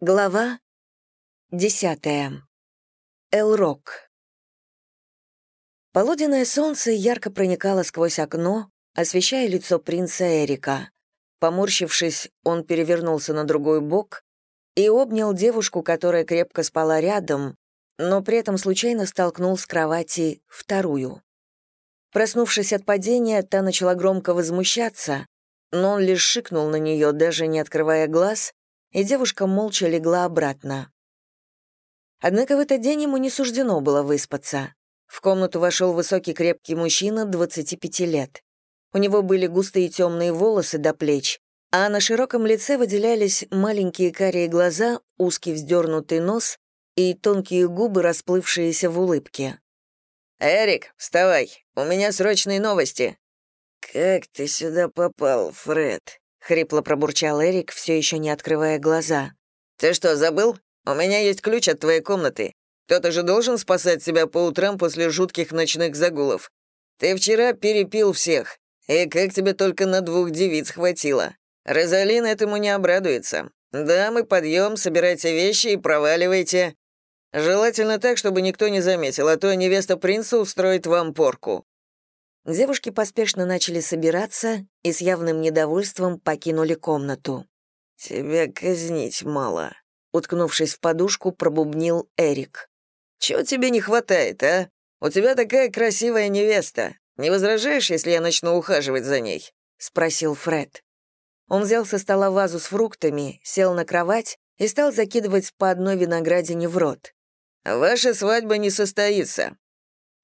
Глава десятая. Элрок. Полуденное солнце ярко проникало сквозь окно, освещая лицо принца Эрика. Поморщившись, он перевернулся на другой бок и обнял девушку, которая крепко спала рядом, но при этом случайно столкнул с кровати вторую. Проснувшись от падения, та начала громко возмущаться, но он лишь шикнул на нее, даже не открывая глаз, и девушка молча легла обратно. Однако в этот день ему не суждено было выспаться. В комнату вошел высокий крепкий мужчина 25 лет. У него были густые темные волосы до плеч, а на широком лице выделялись маленькие карие глаза, узкий вздернутый нос и тонкие губы, расплывшиеся в улыбке. «Эрик, вставай, у меня срочные новости». «Как ты сюда попал, Фред?» — хрипло пробурчал Эрик, все еще не открывая глаза. «Ты что, забыл? У меня есть ключ от твоей комнаты. Кто-то же должен спасать себя по утрам после жутких ночных загулов. Ты вчера перепил всех, и как тебе только на двух девиц хватило. Розалин этому не обрадуется. Да, мы подъем, собирайте вещи и проваливайте. Желательно так, чтобы никто не заметил, а то невеста принца устроит вам порку». Девушки поспешно начали собираться и с явным недовольством покинули комнату. «Тебя казнить мало», — уткнувшись в подушку, пробубнил Эрик. «Чего тебе не хватает, а? У тебя такая красивая невеста. Не возражаешь, если я начну ухаживать за ней?» — спросил Фред. Он взял со стола вазу с фруктами, сел на кровать и стал закидывать по одной виноградине в рот. «Ваша свадьба не состоится.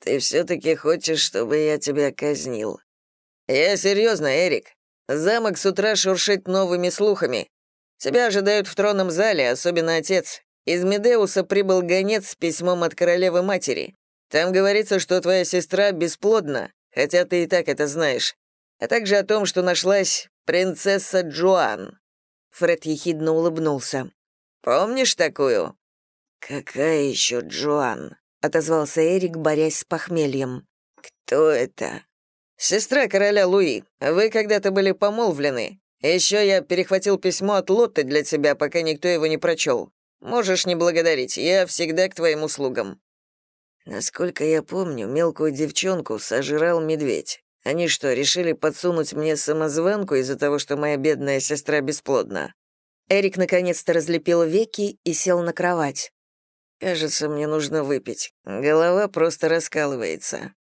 Ты все-таки хочешь, чтобы я тебя казнил?» «Я серьезно, Эрик. Замок с утра шуршит новыми слухами. Тебя ожидают в тронном зале, особенно отец. Из Медеуса прибыл гонец с письмом от королевы-матери. Там говорится, что твоя сестра бесплодна, хотя ты и так это знаешь. А также о том, что нашлась принцесса Джоан». Фред ехидно улыбнулся. «Помнишь такую?» «Какая еще Джоан?» — отозвался Эрик, борясь с похмельем. «Кто это?» «Сестра короля Луи. Вы когда-то были помолвлены. Еще я перехватил письмо от Лотты для тебя, пока никто его не прочел. Можешь не благодарить, я всегда к твоим услугам». Насколько я помню, мелкую девчонку сожрал медведь. Они что, решили подсунуть мне самозванку из-за того, что моя бедная сестра бесплодна? Эрик наконец-то разлепил веки и сел на кровать. Кажется, мне нужно выпить. Голова просто раскалывается.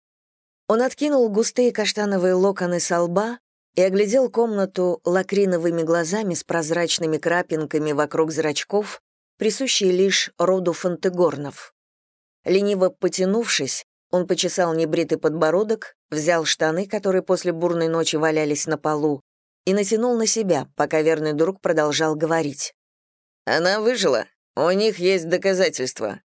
Он откинул густые каштановые локоны со лба и оглядел комнату лакриновыми глазами с прозрачными крапинками вокруг зрачков, присущие лишь роду фантегорнов. Лениво потянувшись, он почесал небритый подбородок, взял штаны, которые после бурной ночи валялись на полу, и натянул на себя, пока верный друг продолжал говорить. «Она выжила. У них есть доказательства».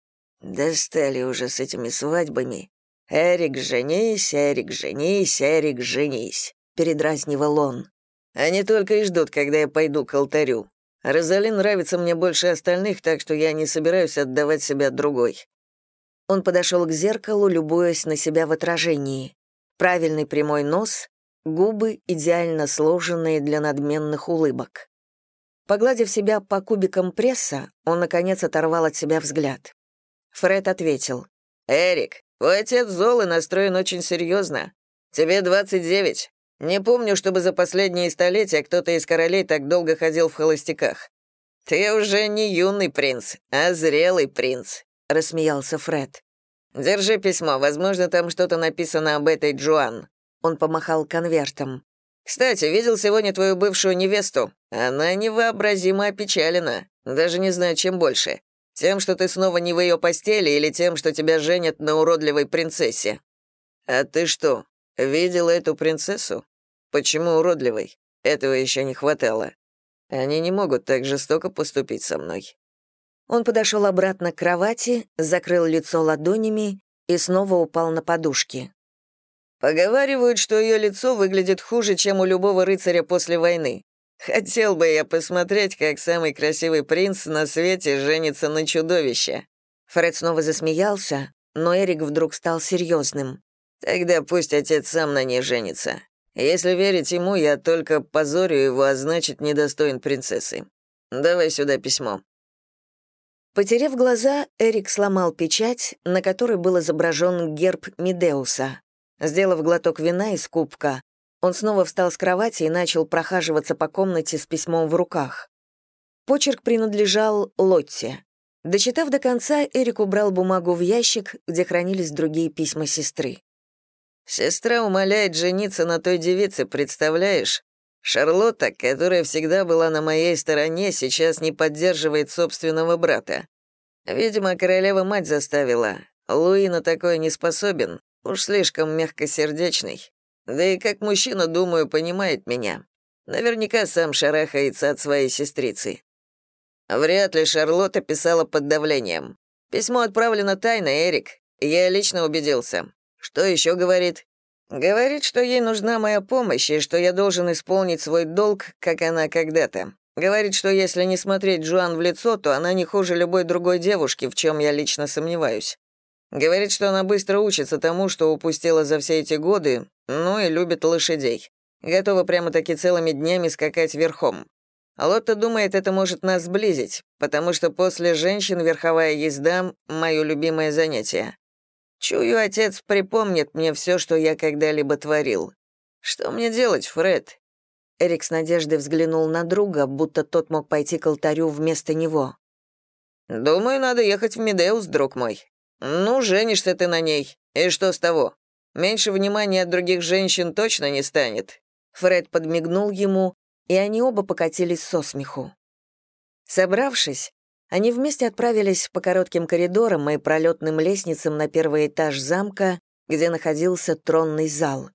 «Достали уже с этими свадьбами. Эрик, женись, Эрик, женись, Эрик, женись», — передразнивал он. «Они только и ждут, когда я пойду к алтарю. Розалин нравится мне больше остальных, так что я не собираюсь отдавать себя другой». Он подошел к зеркалу, любуясь на себя в отражении. Правильный прямой нос, губы, идеально сложенные для надменных улыбок. Погладив себя по кубикам пресса, он, наконец, оторвал от себя взгляд. Фред ответил. «Эрик, твой отец зол и настроен очень серьезно. Тебе 29. Не помню, чтобы за последние столетия кто-то из королей так долго ходил в холостяках. Ты уже не юный принц, а зрелый принц», — рассмеялся Фред. «Держи письмо, возможно, там что-то написано об этой Джоан». Он помахал конвертом. «Кстати, видел сегодня твою бывшую невесту. Она невообразимо опечалена. Даже не знаю, чем больше. Тем, что ты снова не в ее постели, или тем, что тебя женят на уродливой принцессе. А ты что, видела эту принцессу? Почему уродливой? Этого еще не хватало. Они не могут так жестоко поступить со мной». Он подошел обратно к кровати, закрыл лицо ладонями и снова упал на подушки. Поговаривают, что ее лицо выглядит хуже, чем у любого рыцаря после войны. Хотел бы я посмотреть, как самый красивый принц на свете женится на чудовище». Фред снова засмеялся, но Эрик вдруг стал серьезным. «Тогда пусть отец сам на ней женится. Если верить ему, я только позорю его, а значит, недостоин принцессы. Давай сюда письмо». Потерев глаза, Эрик сломал печать, на которой был изображен герб Медеуса. Сделав глоток вина из кубка, он снова встал с кровати и начал прохаживаться по комнате с письмом в руках. Почерк принадлежал Лотте. Дочитав до конца, Эрик убрал бумагу в ящик, где хранились другие письма сестры. «Сестра умоляет жениться на той девице, представляешь? Шарлотта, которая всегда была на моей стороне, сейчас не поддерживает собственного брата. Видимо, королева-мать заставила. Луи на такое не способен, уж слишком мягкосердечный. Да и как мужчина, думаю, понимает меня. Наверняка сам шарахается от своей сестрицы. Вряд ли Шарлотта писала под давлением. Письмо отправлено тайно, Эрик. Я лично убедился. Что еще говорит? Говорит, что ей нужна моя помощь и что я должен исполнить свой долг, как она когда-то. Говорит, что если не смотреть Джоан в лицо, то она не хуже любой другой девушки, в чем я лично сомневаюсь. Говорит, что она быстро учится тому, что упустила за все эти годы, ну и любит лошадей. Готова прямо-таки целыми днями скакать верхом. Лотта думает, это может нас сблизить, потому что после женщин верховая езда — мое любимое занятие. Чую, отец припомнит мне все, что я когда-либо творил. Что мне делать, Фред?» Эрик с надеждой взглянул на друга, будто тот мог пойти к алтарю вместо него. «Думаю, надо ехать в Медеус, друг мой. Ну, женишься ты на ней. И что с того? Меньше внимания от других женщин точно не станет». Фред подмигнул ему, и они оба покатились со смеху. Собравшись, они вместе отправились по коротким коридорам и пролетным лестницам на первый этаж замка, где находился тронный зал.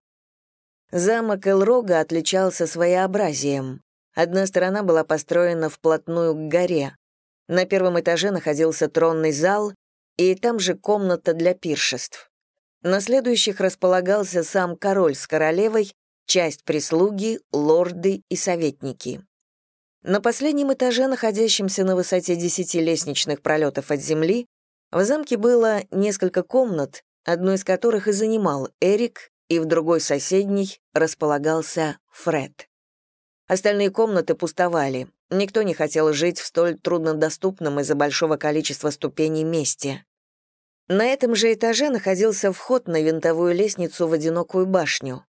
Замок Элрога отличался своеобразием. Одна сторона была построена вплотную к горе. На первом этаже находился тронный зал, и там же комната для пиршеств. На следующих располагался сам король с королевой, часть прислуги, лорды и советники. На последнем этаже, находящемся на высоте десяти лестничных пролетов от земли, в замке было несколько комнат, одну из которых и занимал Эрик, и в другой соседней располагался Фред. Остальные комнаты пустовали. Никто не хотел жить в столь труднодоступном из-за большого количества ступеней месте. На этом же этаже находился вход на винтовую лестницу в одинокую башню.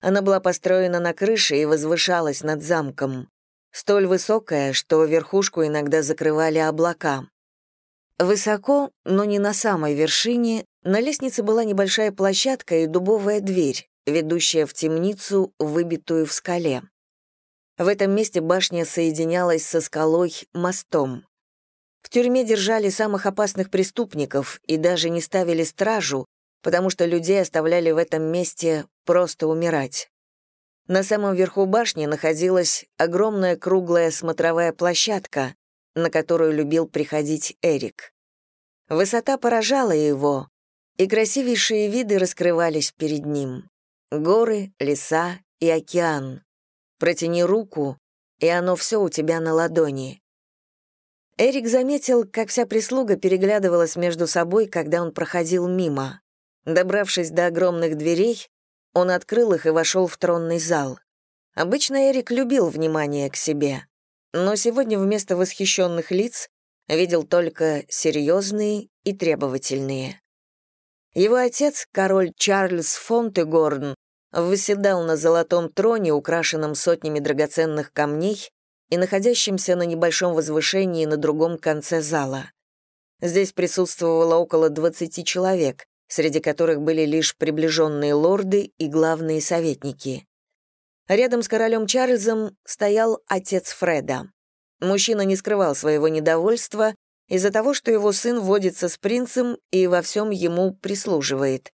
Она была построена на крыше и возвышалась над замком столь высокая, что верхушку иногда закрывали облака. Высоко, но не на самой вершине, на лестнице была небольшая площадка и дубовая дверь, ведущая в темницу, выбитую в скале. В этом месте башня соединялась со скалой мостом. В тюрьме держали самых опасных преступников и даже не ставили стражу, потому что людей оставляли в этом месте просто умирать. На самом верху башни находилась огромная круглая смотровая площадка, на которую любил приходить Эрик. Высота поражала его, и красивейшие виды раскрывались перед ним. Горы, леса и океан. Протяни руку, и оно все у тебя на ладони. Эрик заметил, как вся прислуга переглядывалась между собой, когда он проходил мимо. Добравшись до огромных дверей, он открыл их и вошел в тронный зал. Обычно Эрик любил внимание к себе, но сегодня вместо восхищенных лиц видел только серьезные и требовательные. Его отец, король Чарльз Фонтегорн, восседал на золотом троне, украшенном сотнями драгоценных камней и находящемся на небольшом возвышении на другом конце зала. Здесь присутствовало около 20 человек, среди которых были лишь приближенные лорды и главные советники. Рядом с королем Чарльзом стоял отец Фреда. Мужчина не скрывал своего недовольства из-за того, что его сын водится с принцем и во всем ему прислуживает.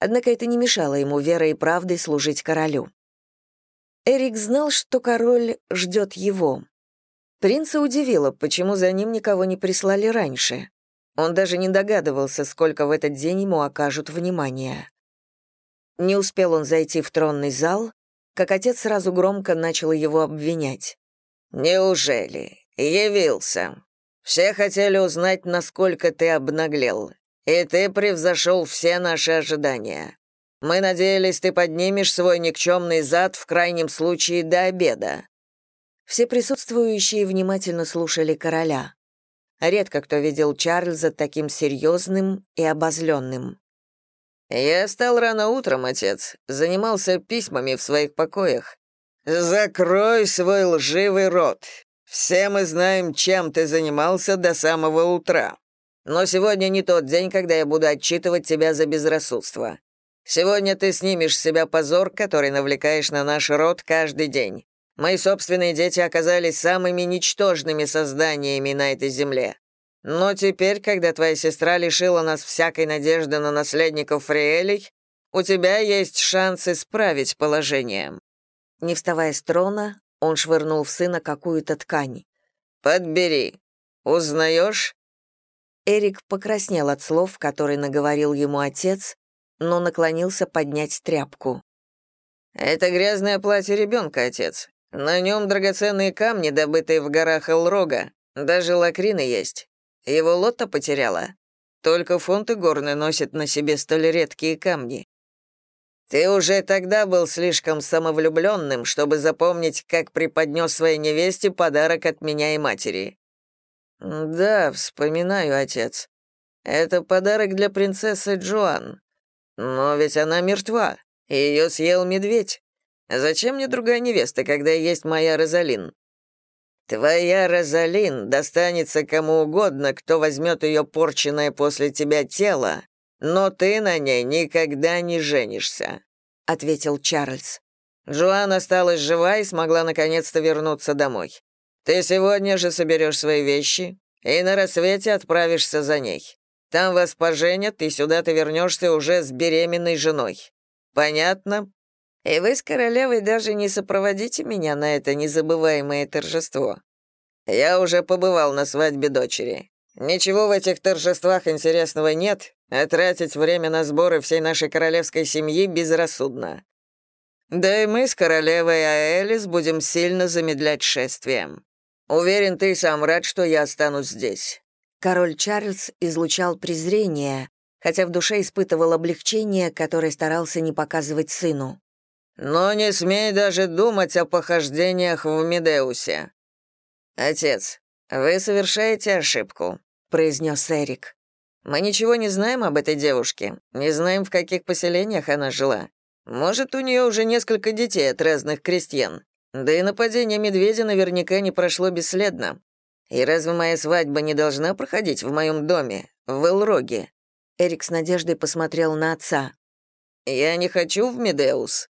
Однако это не мешало ему верой и правдой служить королю. Эрик знал, что король ждет его. Принца удивило, почему за ним никого не прислали раньше. Он даже не догадывался, сколько в этот день ему окажут внимания. Не успел он зайти в тронный зал, как отец сразу громко начал его обвинять. «Неужели? Явился. Все хотели узнать, насколько ты обнаглел. И ты превзошел все наши ожидания. Мы надеялись, ты поднимешь свой никчемный зад в крайнем случае до обеда». Все присутствующие внимательно слушали короля. Редко кто видел Чарльза таким серьезным и обозленным. «Я стал рано утром, отец. Занимался письмами в своих покоях. Закрой свой лживый рот. Все мы знаем, чем ты занимался до самого утра. Но сегодня не тот день, когда я буду отчитывать тебя за безрассудство. Сегодня ты снимешь с себя позор, который навлекаешь на наш род каждый день. Мои собственные дети оказались самыми ничтожными созданиями на этой земле. Но теперь, когда твоя сестра лишила нас всякой надежды на наследников Фриэлей, у тебя есть шанс исправить положение». Не вставая с трона, он швырнул в сына какую-то ткань. «Подбери. Узнаешь?» Эрик покраснел от слов, которые наговорил ему отец, но наклонился поднять тряпку. «Это грязное платье ребенка, отец. На нем драгоценные камни, добытые в горах Элрога. Даже лакрины есть. Его лотта потеряла. Только фонты горны носят на себе столь редкие камни. Ты уже тогда был слишком самовлюбленным, чтобы запомнить, как преподнес своей невесте подарок от меня и матери. Да, вспоминаю, отец. Это подарок для принцессы Джоан. Но ведь она мертва, и ее съел медведь. Зачем мне другая невеста, когда есть моя Розалин? Твоя Розалин достанется кому угодно, кто возьмет ее порченное после тебя тело, но ты на ней никогда не женишься», — ответил Чарльз. Жуан осталась жива и смогла наконец-то вернуться домой. Ты сегодня же соберешь свои вещи и на рассвете отправишься за ней. Там вас поженят, и сюда ты вернешься уже с беременной женой. Понятно?» И вы с королевой даже не сопроводите меня на это незабываемое торжество. Я уже побывал на свадьбе дочери. Ничего в этих торжествах интересного нет, а тратить время на сборы всей нашей королевской семьи безрассудно. Да и мы с королевой Аэлис будем сильно замедлять шествие. Уверен, ты сам рад, что я останусь здесь». Король Чарльз излучал презрение, хотя в душе испытывал облегчение, которое старался не показывать сыну. Но не смей даже думать о похождениях в Медеусе. Отец, вы совершаете ошибку, произнес Эрик. Мы ничего не знаем об этой девушке, не знаем, в каких поселениях она жила. Может, у нее уже несколько детей от разных крестьян. Да и нападение медведя наверняка не прошло бесследно. И разве моя свадьба не должна проходить в моем доме, в Элроге? Эрик с надеждой посмотрел на отца. Я не хочу в Медеус.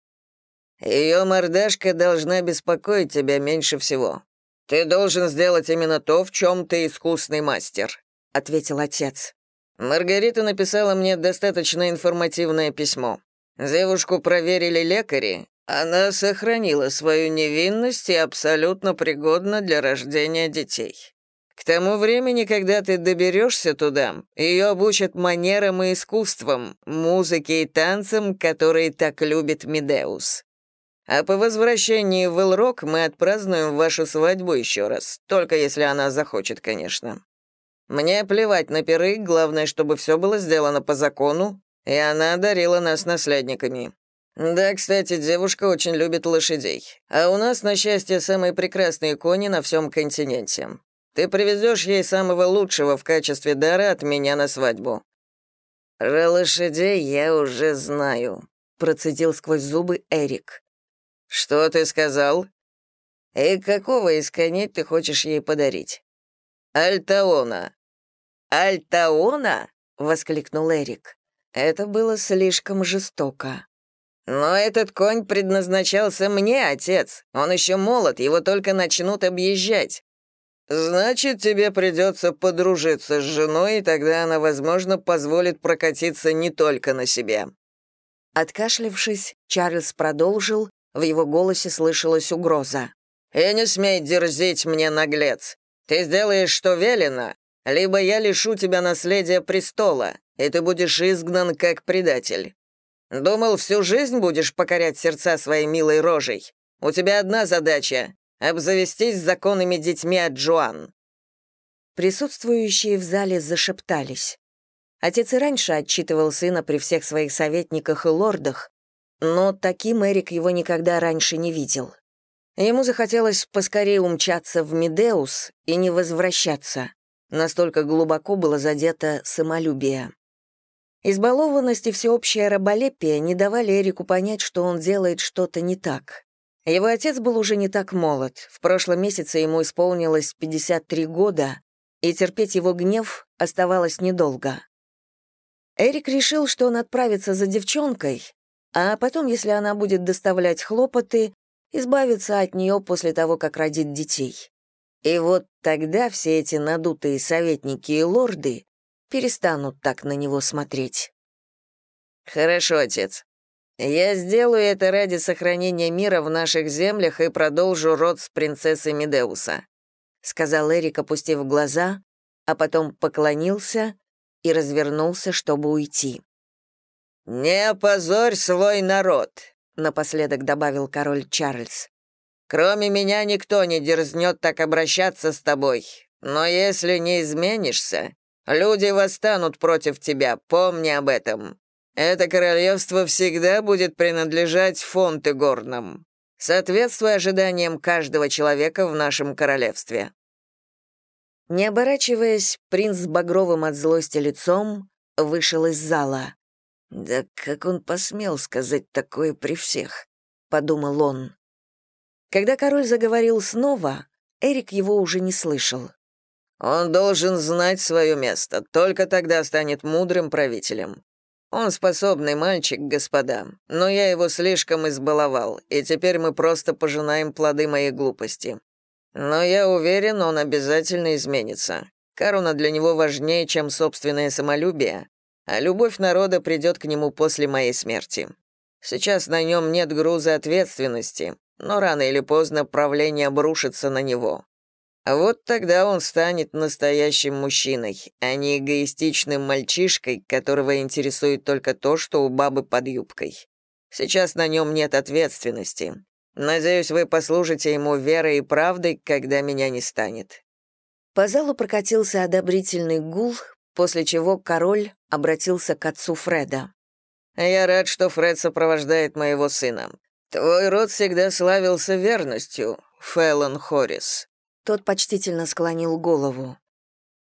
Ее мордашка должна беспокоить тебя меньше всего. Ты должен сделать именно то, в чем ты искусный мастер», — ответил отец. Маргарита написала мне достаточно информативное письмо. Девушку проверили лекари. Она сохранила свою невинность и абсолютно пригодна для рождения детей. К тому времени, когда ты доберешься туда, ее обучат манерам и искусствам, музыке и танцам, которые так любит Медеус. А по возвращении в Элрок мы отпразднуем вашу свадьбу еще раз, только если она захочет, конечно. Мне плевать на пиры, главное, чтобы все было сделано по закону, и она одарила нас наследниками. Да, кстати, девушка очень любит лошадей. А у нас, на счастье, самые прекрасные кони на всем континенте. Ты привезешь ей самого лучшего в качестве дара от меня на свадьбу». «Про лошадей я уже знаю», — процедил сквозь зубы Эрик. «Что ты сказал?» «И какого из коней ты хочешь ей подарить?» «Альтаона». «Альтаона?» — воскликнул Эрик. Это было слишком жестоко. «Но этот конь предназначался мне, отец. Он еще молод, его только начнут объезжать. Значит, тебе придется подружиться с женой, и тогда она, возможно, позволит прокатиться не только на себе». Откашлившись, Чарльз продолжил, в его голосе слышалась угроза. «И не смей дерзить мне, наглец. Ты сделаешь, что велено, либо я лишу тебя наследия престола, и ты будешь изгнан как предатель. Думал, всю жизнь будешь покорять сердца своей милой рожей? У тебя одна задача — обзавестись законными детьми от Джоан». Присутствующие в зале зашептались. Отец и раньше отчитывал сына при всех своих советниках и лордах, но таким Эрик его никогда раньше не видел. Ему захотелось поскорее умчаться в Медеус и не возвращаться. Настолько глубоко было задето самолюбие. Избалованность и всеобщее раболепие не давали Эрику понять, что он делает что-то не так. Его отец был уже не так молод. В прошлом месяце ему исполнилось 53 года, и терпеть его гнев оставалось недолго. Эрик решил, что он отправится за девчонкой, а потом, если она будет доставлять хлопоты, избавиться от нее после того, как родит детей. И вот тогда все эти надутые советники и лорды перестанут так на него смотреть. «Хорошо, отец. Я сделаю это ради сохранения мира в наших землях и продолжу род с принцессой Медеуса», сказал Эрик, опустив глаза, а потом поклонился и развернулся, чтобы уйти. «Не опозорь свой народ», — напоследок добавил король Чарльз. «Кроме меня никто не дерзнет так обращаться с тобой, но если не изменишься, люди восстанут против тебя, помни об этом. Это королевство всегда будет принадлежать фонты горным, соответствуя ожиданиям каждого человека в нашем королевстве». Не оборачиваясь, принц с багровым от злости лицом вышел из зала. «Да как он посмел сказать такое при всех?» — подумал он. Когда король заговорил снова, Эрик его уже не слышал. «Он должен знать свое место, только тогда станет мудрым правителем. Он способный мальчик, господа, но я его слишком избаловал, и теперь мы просто пожинаем плоды моей глупости. Но я уверен, он обязательно изменится. Корона для него важнее, чем собственное самолюбие, а любовь народа придет к нему после моей смерти. Сейчас на нем нет груза ответственности, но рано или поздно правление обрушится на него. А вот тогда он станет настоящим мужчиной, а не эгоистичным мальчишкой, которого интересует только то, что у бабы под юбкой. Сейчас на нем нет ответственности. Надеюсь, вы послужите ему верой и правдой, когда меня не станет». По залу прокатился одобрительный гул, после чего король обратился к отцу Фреда. «Я рад, что Фред сопровождает моего сына. Твой род всегда славился верностью, Фэллон Хоррис. Тот почтительно склонил голову.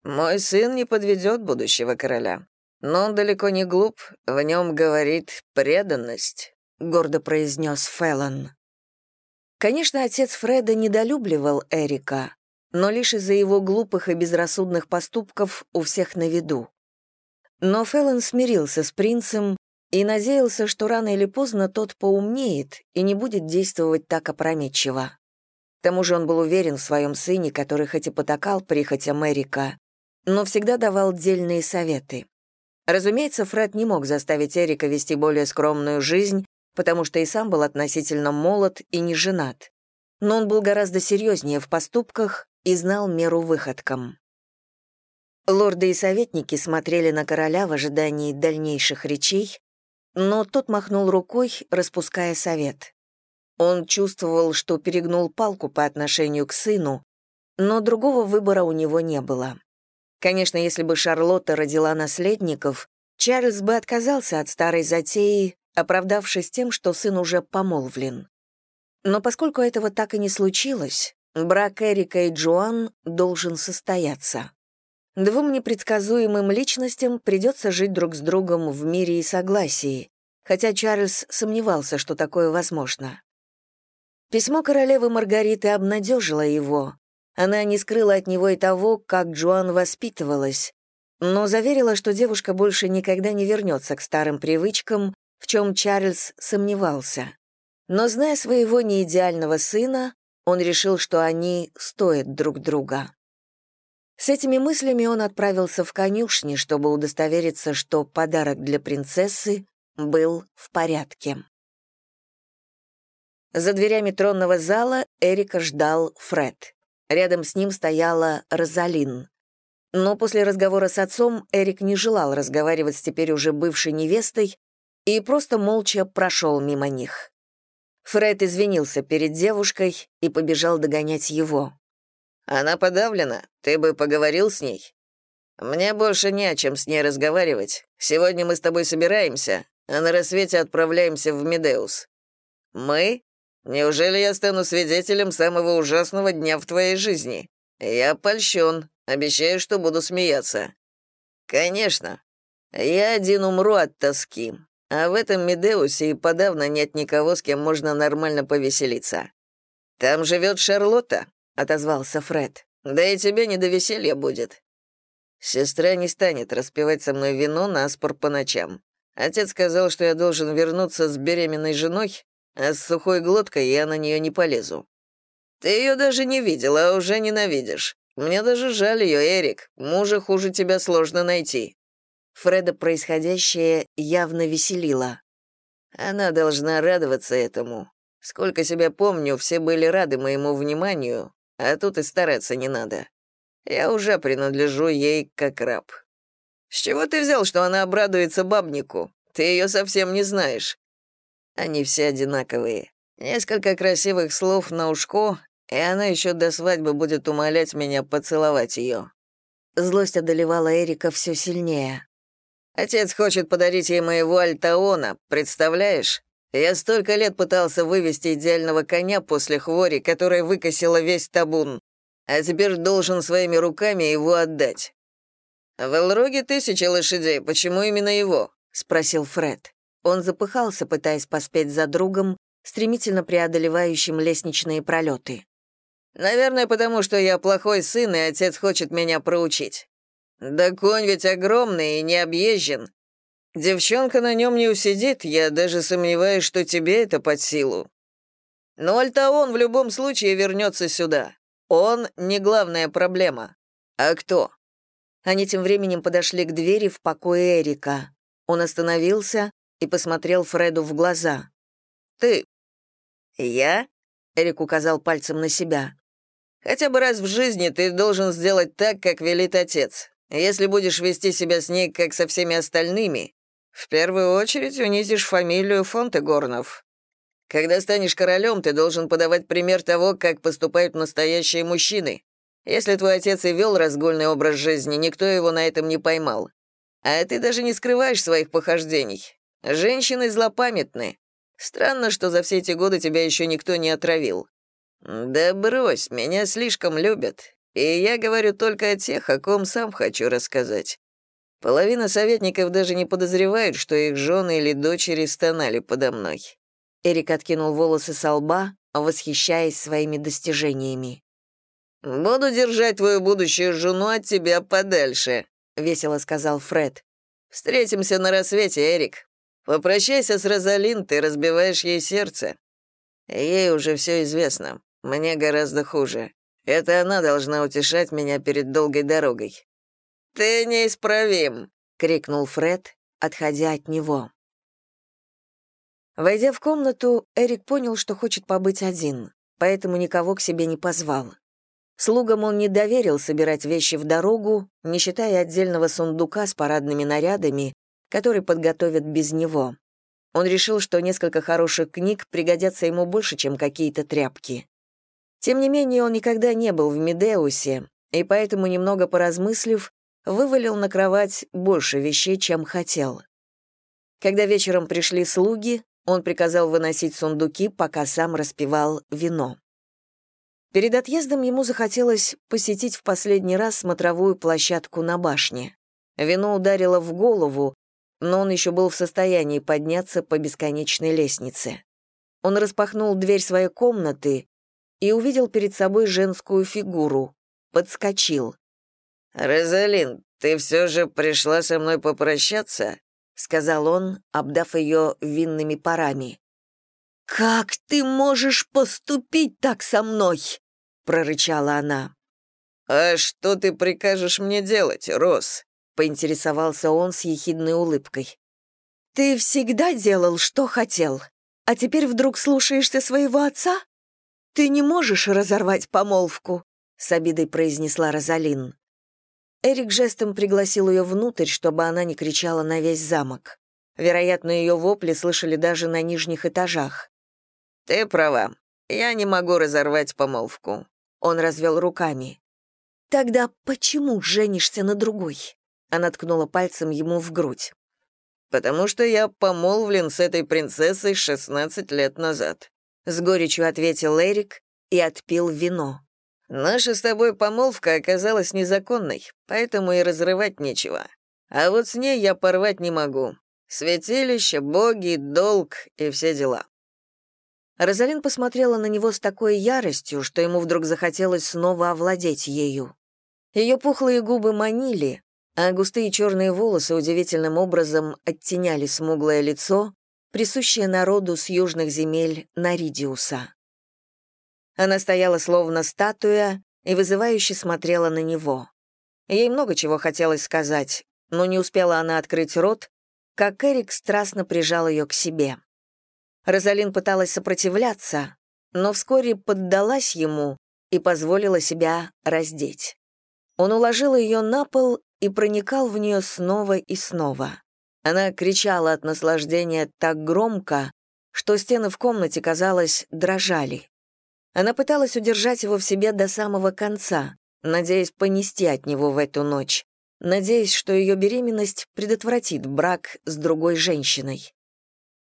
«Мой сын не подведет будущего короля. Но он далеко не глуп, в нем говорит преданность», — гордо произнес Феллон. Конечно, отец Фреда недолюбливал Эрика, но лишь из-за его глупых и безрассудных поступков у всех на виду. Но Феллон смирился с принцем и надеялся, что рано или поздно тот поумнеет и не будет действовать так опрометчиво. Тому же он был уверен в своем сыне, который хоть и потакал прихотям Эрика, но всегда давал дельные советы. Разумеется, Фред не мог заставить Эрика вести более скромную жизнь, потому что и сам был относительно молод и не женат. Но он был гораздо серьезнее в поступках и знал меру выходкам. Лорды и советники смотрели на короля в ожидании дальнейших речей, но тот махнул рукой, распуская совет. Он чувствовал, что перегнул палку по отношению к сыну, но другого выбора у него не было. Конечно, если бы Шарлотта родила наследников, Чарльз бы отказался от старой затеи, оправдавшись тем, что сын уже помолвлен. Но поскольку этого так и не случилось, брак Эрика и Джоан должен состояться. Двум непредсказуемым личностям придется жить друг с другом в мире и согласии, хотя Чарльз сомневался, что такое возможно. Письмо королевы Маргариты обнадежило его. Она не скрыла от него и того, как Джоан воспитывалась, но заверила, что девушка больше никогда не вернется к старым привычкам, в чем Чарльз сомневался. Но, зная своего неидеального сына, он решил, что они стоят друг друга. С этими мыслями он отправился в конюшни, чтобы удостовериться, что подарок для принцессы был в порядке. За дверями тронного зала Эрика ждал Фред. Рядом с ним стояла Розалин. Но после разговора с отцом Эрик не желал разговаривать с теперь уже бывшей невестой и просто молча прошел мимо них. Фред извинился перед девушкой и побежал догонять его. «Она подавлена. Ты бы поговорил с ней?» «Мне больше не о чем с ней разговаривать. Сегодня мы с тобой собираемся, а на рассвете отправляемся в Медеус». «Мы? Неужели я стану свидетелем самого ужасного дня в твоей жизни? Я польщен. Обещаю, что буду смеяться». «Конечно. Я один умру от тоски. А в этом Медеусе и подавно нет никого, с кем можно нормально повеселиться. Там живет Шарлотта», — отозвался Фред. «Да и тебе не до веселья будет». Сестра не станет распивать со мной вино на спор по ночам. Отец сказал, что я должен вернуться с беременной женой, а с сухой глоткой я на нее не полезу. Ты ее даже не видела, а уже ненавидишь. Мне даже жаль ее, Эрик. Мужа хуже тебя сложно найти». Фреда происходящее явно веселило. Она должна радоваться этому. Сколько себя помню, все были рады моему вниманию, а тут и стараться не надо. Я уже принадлежу ей как раб. С чего ты взял, что она обрадуется бабнику? Ты ее совсем не знаешь. Они все одинаковые. Несколько красивых слов на ушко, и она еще до свадьбы будет умолять меня поцеловать ее. Злость одолевала Эрика все сильнее. Отец хочет подарить ей моего Альтаона, представляешь? Я столько лет пытался вывести идеального коня после хвори, которая выкосила весь табун, а теперь должен своими руками его отдать. В Элроге тысяча лошадей, почему именно его? спросил Фред. Он запыхался, пытаясь поспеть за другом, стремительно преодолевающим лестничные пролеты. «Наверное, потому что я плохой сын, и отец хочет меня проучить. Да конь ведь огромный и не объезжен. Девчонка на нем не усидит, я даже сомневаюсь, что тебе это под силу. Но Альтаон в любом случае вернется сюда. Он не главная проблема. А кто?» Они тем временем подошли к двери в покое Эрика. Он остановился, и посмотрел Фреду в глаза. «Ты...» «Я?» — Эрик указал пальцем на себя. «Хотя бы раз в жизни ты должен сделать так, как велит отец. Если будешь вести себя с ней, как со всеми остальными, в первую очередь унизишь фамилию Фонтегорнов. Когда станешь королем, ты должен подавать пример того, как поступают настоящие мужчины. Если твой отец и вел разгульный образ жизни, никто его на этом не поймал. А ты даже не скрываешь своих похождений. Женщины злопамятны. Странно, что за все эти годы тебя еще никто не отравил. Да брось, меня слишком любят. И я говорю только о тех, о ком сам хочу рассказать. Половина советников даже не подозревают, что их жены или дочери стонали подо мной. Эрик откинул волосы со лба, восхищаясь своими достижениями. «Буду держать твою будущую жену от тебя подальше», — весело сказал Фред. «Встретимся на рассвете, Эрик. Попрощайся с Розалин, ты разбиваешь ей сердце. Ей уже все известно. Мне гораздо хуже. Это она должна утешать меня перед долгой дорогой. Ты неисправим, крикнул Фред, отходя от него. Войдя в комнату, Эрик понял, что хочет побыть один, поэтому никого к себе не позвал. Слугам он не доверил собирать вещи в дорогу, не считая отдельного сундука с парадными нарядами, который подготовят без него. Он решил, что несколько хороших книг пригодятся ему больше, чем какие-то тряпки. Тем не менее, он никогда не был в Медеусе, и поэтому, немного поразмыслив, вывалил на кровать больше вещей, чем хотел. Когда вечером пришли слуги, он приказал выносить сундуки, пока сам распивал вино. Перед отъездом ему захотелось посетить в последний раз смотровую площадку на башне. Вино ударило в голову, но он еще был в состоянии подняться по бесконечной лестнице. Он распахнул дверь своей комнаты и увидел перед собой женскую фигуру. Подскочил. «Розалин, ты все же пришла со мной попрощаться?» — сказал он, обдав ее винными парами. «Как ты можешь поступить так со мной?» — прорычала она. «А что ты прикажешь мне делать, Рос?» Поинтересовался он с ехидной улыбкой. «Ты всегда делал, что хотел, а теперь вдруг слушаешься своего отца? Ты не можешь разорвать помолвку», — с обидой произнесла Розалин. Эрик жестом пригласил ее внутрь, чтобы она не кричала на весь замок. Вероятно, ее вопли слышали даже на нижних этажах. «Ты права. Я не могу разорвать помолвку». Он развел руками. «Тогда почему женишься на другой?» Она ткнула пальцем ему в грудь. «Потому что я помолвлен с этой принцессой 16 лет назад», — с горечью ответил Эрик и отпил вино. Наша с тобой помолвка оказалась незаконной, поэтому и разрывать нечего. А вот с ней я порвать не могу. Святилище, боги, долг и все дела». Розалин посмотрела на него с такой яростью, что ему вдруг захотелось снова овладеть ею. Ее пухлые губы манили, а густые черные волосы удивительным образом оттеняли смуглое лицо, присущее народу с южных земель Наридиуса. Она стояла словно статуя и вызывающе смотрела на него. Ей много чего хотелось сказать, но не успела она открыть рот, как Эрик страстно прижал ее к себе. Розалин пыталась сопротивляться, но вскоре поддалась ему и позволила себя раздеть. Он уложил ее на пол и проникал в нее снова и снова. Она кричала от наслаждения так громко, что стены в комнате, казалось, дрожали. Она пыталась удержать его в себе до самого конца, надеясь понести от него в эту ночь, надеясь, что ее беременность предотвратит брак с другой женщиной.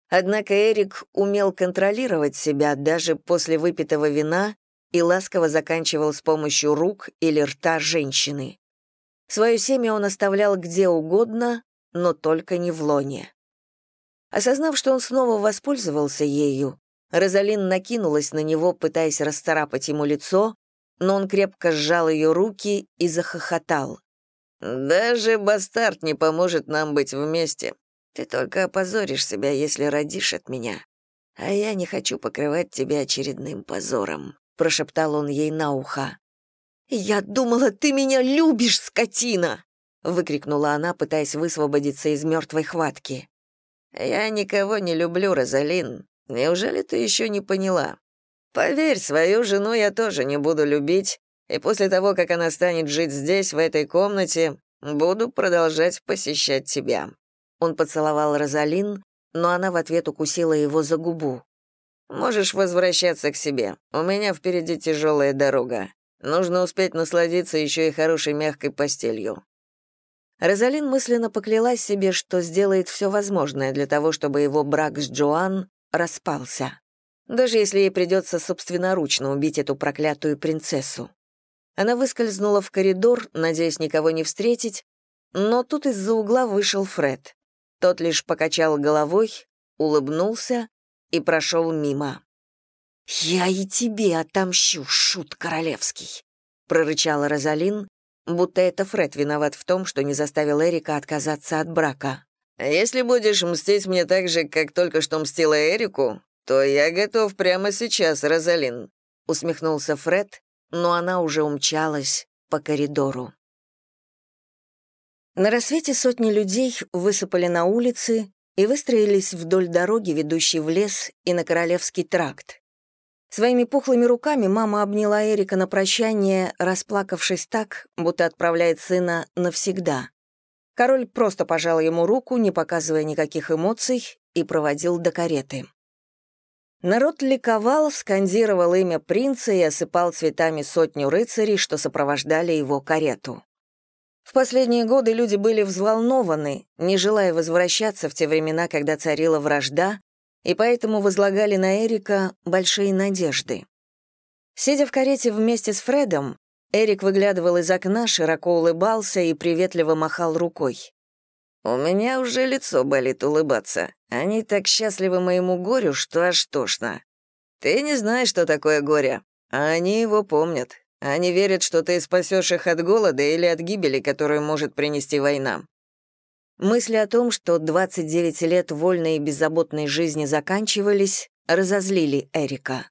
Однако Эрик умел контролировать себя даже после выпитого вина и ласково заканчивал с помощью рук или рта женщины. Свое семя он оставлял где угодно, но только не в лоне. Осознав, что он снова воспользовался ею, Розалин накинулась на него, пытаясь расцарапать ему лицо, но он крепко сжал ее руки и захохотал. «Даже бастард не поможет нам быть вместе. Ты только опозоришь себя, если родишь от меня. А я не хочу покрывать тебя очередным позором», — прошептал он ей на ухо. «Я думала, ты меня любишь, скотина!» — выкрикнула она, пытаясь высвободиться из мертвой хватки. «Я никого не люблю, Розалин. Неужели ты еще не поняла? Поверь, свою жену я тоже не буду любить, и после того, как она станет жить здесь, в этой комнате, буду продолжать посещать тебя». Он поцеловал Розалин, но она в ответ укусила его за губу. «Можешь возвращаться к себе. У меня впереди тяжелая дорога. Нужно успеть насладиться еще и хорошей мягкой постелью». Розалин мысленно поклялась себе, что сделает все возможное для того, чтобы его брак с Джоан распался. Даже если ей придется собственноручно убить эту проклятую принцессу. Она выскользнула в коридор, надеясь никого не встретить, но тут из-за угла вышел Фред. Тот лишь покачал головой, улыбнулся и прошел мимо. «Я и тебе отомщу, шут королевский», — прорычала Розалин, будто это Фред виноват в том, что не заставил Эрика отказаться от брака. «Если будешь мстить мне так же, как только что мстила Эрику, то я готов прямо сейчас, Розалин», — усмехнулся Фред, но она уже умчалась по коридору. На рассвете сотни людей высыпали на улицы и выстроились вдоль дороги, ведущей в лес и на Королевский тракт. Своими пухлыми руками мама обняла Эрика на прощание, расплакавшись так, будто отправляет сына навсегда. Король просто пожал ему руку, не показывая никаких эмоций, и проводил до кареты. Народ ликовал, скандировал имя принца и осыпал цветами сотню рыцарей, что сопровождали его карету. В последние годы люди были взволнованы, не желая возвращаться в те времена, когда царила вражда, и поэтому возлагали на Эрика большие надежды. Сидя в карете вместе с Фредом, Эрик выглядывал из окна, широко улыбался и приветливо махал рукой. «У меня уже лицо болит улыбаться. Они так счастливы моему горю, что аж тошно. Ты не знаешь, что такое горе, а они его помнят. Они верят, что ты спасешь их от голода или от гибели, которую может принести война. Мысли о том, что 29 лет вольной и беззаботной жизни заканчивались, разозлили Эрика.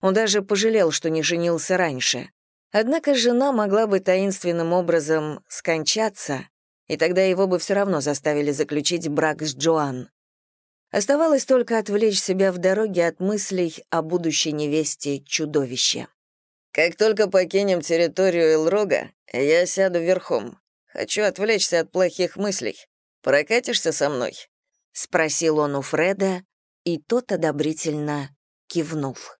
Он даже пожалел, что не женился раньше. Однако жена могла бы таинственным образом скончаться, и тогда его бы все равно заставили заключить брак с Джоан. Оставалось только отвлечь себя в дороге от мыслей о будущей невесте чудовище. «Как только покинем территорию Элрога, я сяду верхом. Хочу отвлечься от плохих мыслей. Прокатишься со мной?» — спросил он у Фреда, и тот одобрительно кивнув.